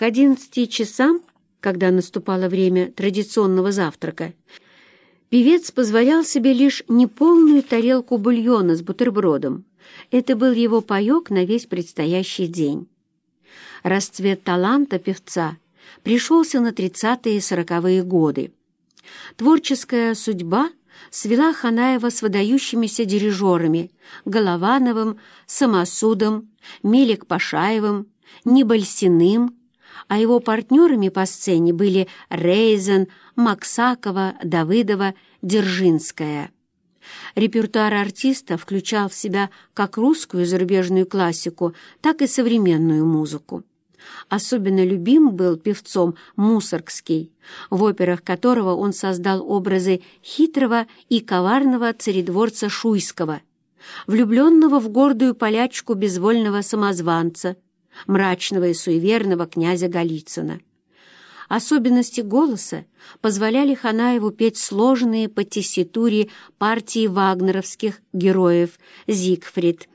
К одиннадцати часам, когда наступало время традиционного завтрака, певец позволял себе лишь неполную тарелку бульона с бутербродом. Это был его паек на весь предстоящий день. Расцвет таланта певца пришелся на тридцатые и сороковые годы. Творческая судьба свела Ханаева с выдающимися дирижерами Головановым, Самосудом, Мелик Пашаевым, Небольсиным, а его партнерами по сцене были Рейзен, Максакова, Давыдова, Держинская. Репертуар артиста включал в себя как русскую и зарубежную классику, так и современную музыку. Особенно любим был певцом Мусоргский, в операх которого он создал образы хитрого и коварного царедворца Шуйского, влюбленного в гордую полячку безвольного самозванца, мрачного и суеверного князя Голицына. Особенности голоса позволяли Ханаеву петь сложные по тесситуре партии вагнеровских героев Зигфрид.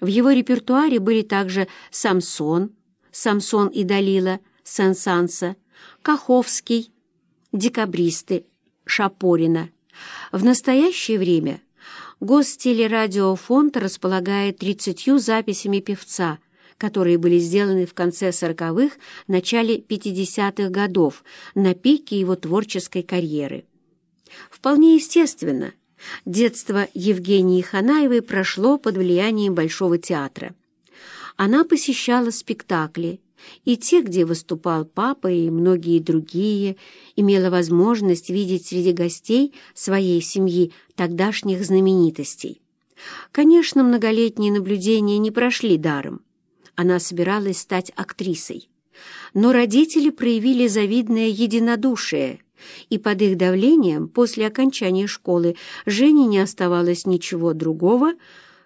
В его репертуаре были также «Самсон», Самсон и Далила, Сен-Санса, Каховский, декабристы, Шапорина. В настоящее время Гостелерадиофонд располагает 30 записями певца, которые были сделаны в конце 40-х, начале 50-х годов, на пике его творческой карьеры. Вполне естественно, детство Евгении Ханаевой прошло под влиянием Большого театра. Она посещала спектакли, и те, где выступал папа и многие другие, имела возможность видеть среди гостей своей семьи тогдашних знаменитостей. Конечно, многолетние наблюдения не прошли даром. Она собиралась стать актрисой. Но родители проявили завидное единодушие, и под их давлением после окончания школы Жене не оставалось ничего другого,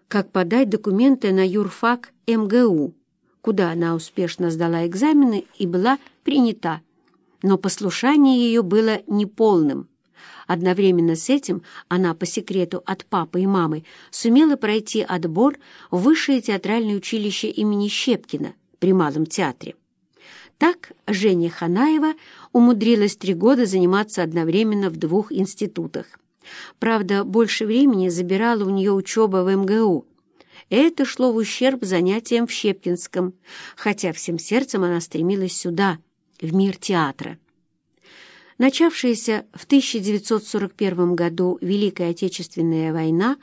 как подать документы на юрфак МГУ, куда она успешно сдала экзамены и была принята. Но послушание ее было неполным. Одновременно с этим она по секрету от папы и мамы сумела пройти отбор в Высшее театральное училище имени Щепкина при Малом театре. Так Женя Ханаева умудрилась три года заниматься одновременно в двух институтах. Правда, больше времени забирала у нее учеба в МГУ. Это шло в ущерб занятиям в Щепкинском, хотя всем сердцем она стремилась сюда, в мир театра. Начавшаяся в 1941 году Великая Отечественная война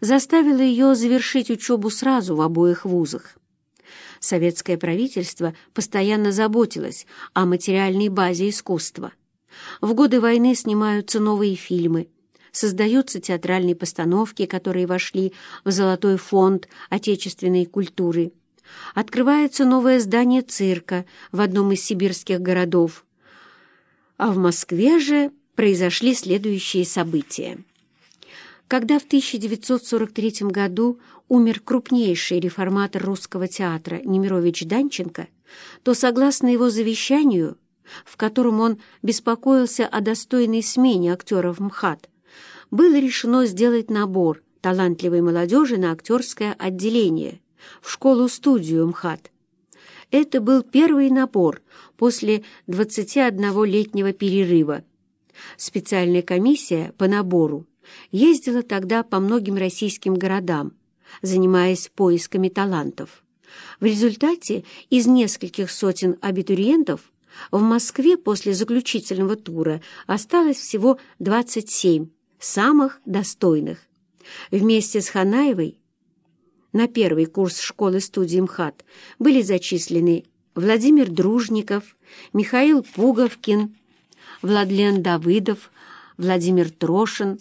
заставила ее завершить учебу сразу в обоих вузах. Советское правительство постоянно заботилось о материальной базе искусства. В годы войны снимаются новые фильмы – создаются театральные постановки, которые вошли в золотой фонд отечественной культуры. Открывается новое здание цирка в одном из сибирских городов. А в Москве же произошли следующие события. Когда в 1943 году умер крупнейший реформатор русского театра Немирович Данченко, то, согласно его завещанию, в котором он беспокоился о достойной смене актеров МХАТ, было решено сделать набор талантливой молодежи на актерское отделение в школу-студию МХАТ. Это был первый набор после 21-летнего перерыва. Специальная комиссия по набору ездила тогда по многим российским городам, занимаясь поисками талантов. В результате из нескольких сотен абитуриентов в Москве после заключительного тура осталось всего 27 самых достойных. Вместе с Ханаевой на первый курс школы-студии МХАТ были зачислены Владимир Дружников, Михаил Пуговкин, Владлен Давыдов, Владимир Трошин,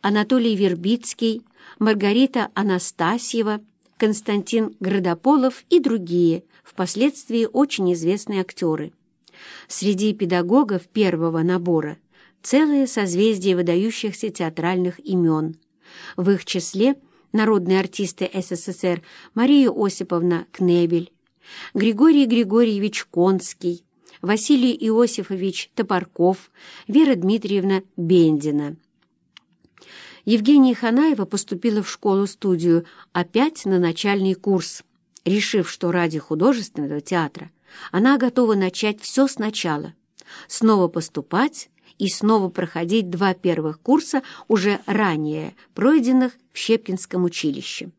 Анатолий Вербицкий, Маргарита Анастасьева, Константин Градополов и другие, впоследствии очень известные актеры. Среди педагогов первого набора – целое созвездие выдающихся театральных имен. В их числе народные артисты СССР Мария Осиповна Кнебель, Григорий Григорьевич Конский, Василий Иосифович Топорков, Вера Дмитриевна Бендина. Евгения Ханаева поступила в школу-студию опять на начальный курс, решив, что ради художественного театра она готова начать все сначала, снова поступать и снова проходить два первых курса, уже ранее пройденных в Щепкинском училище.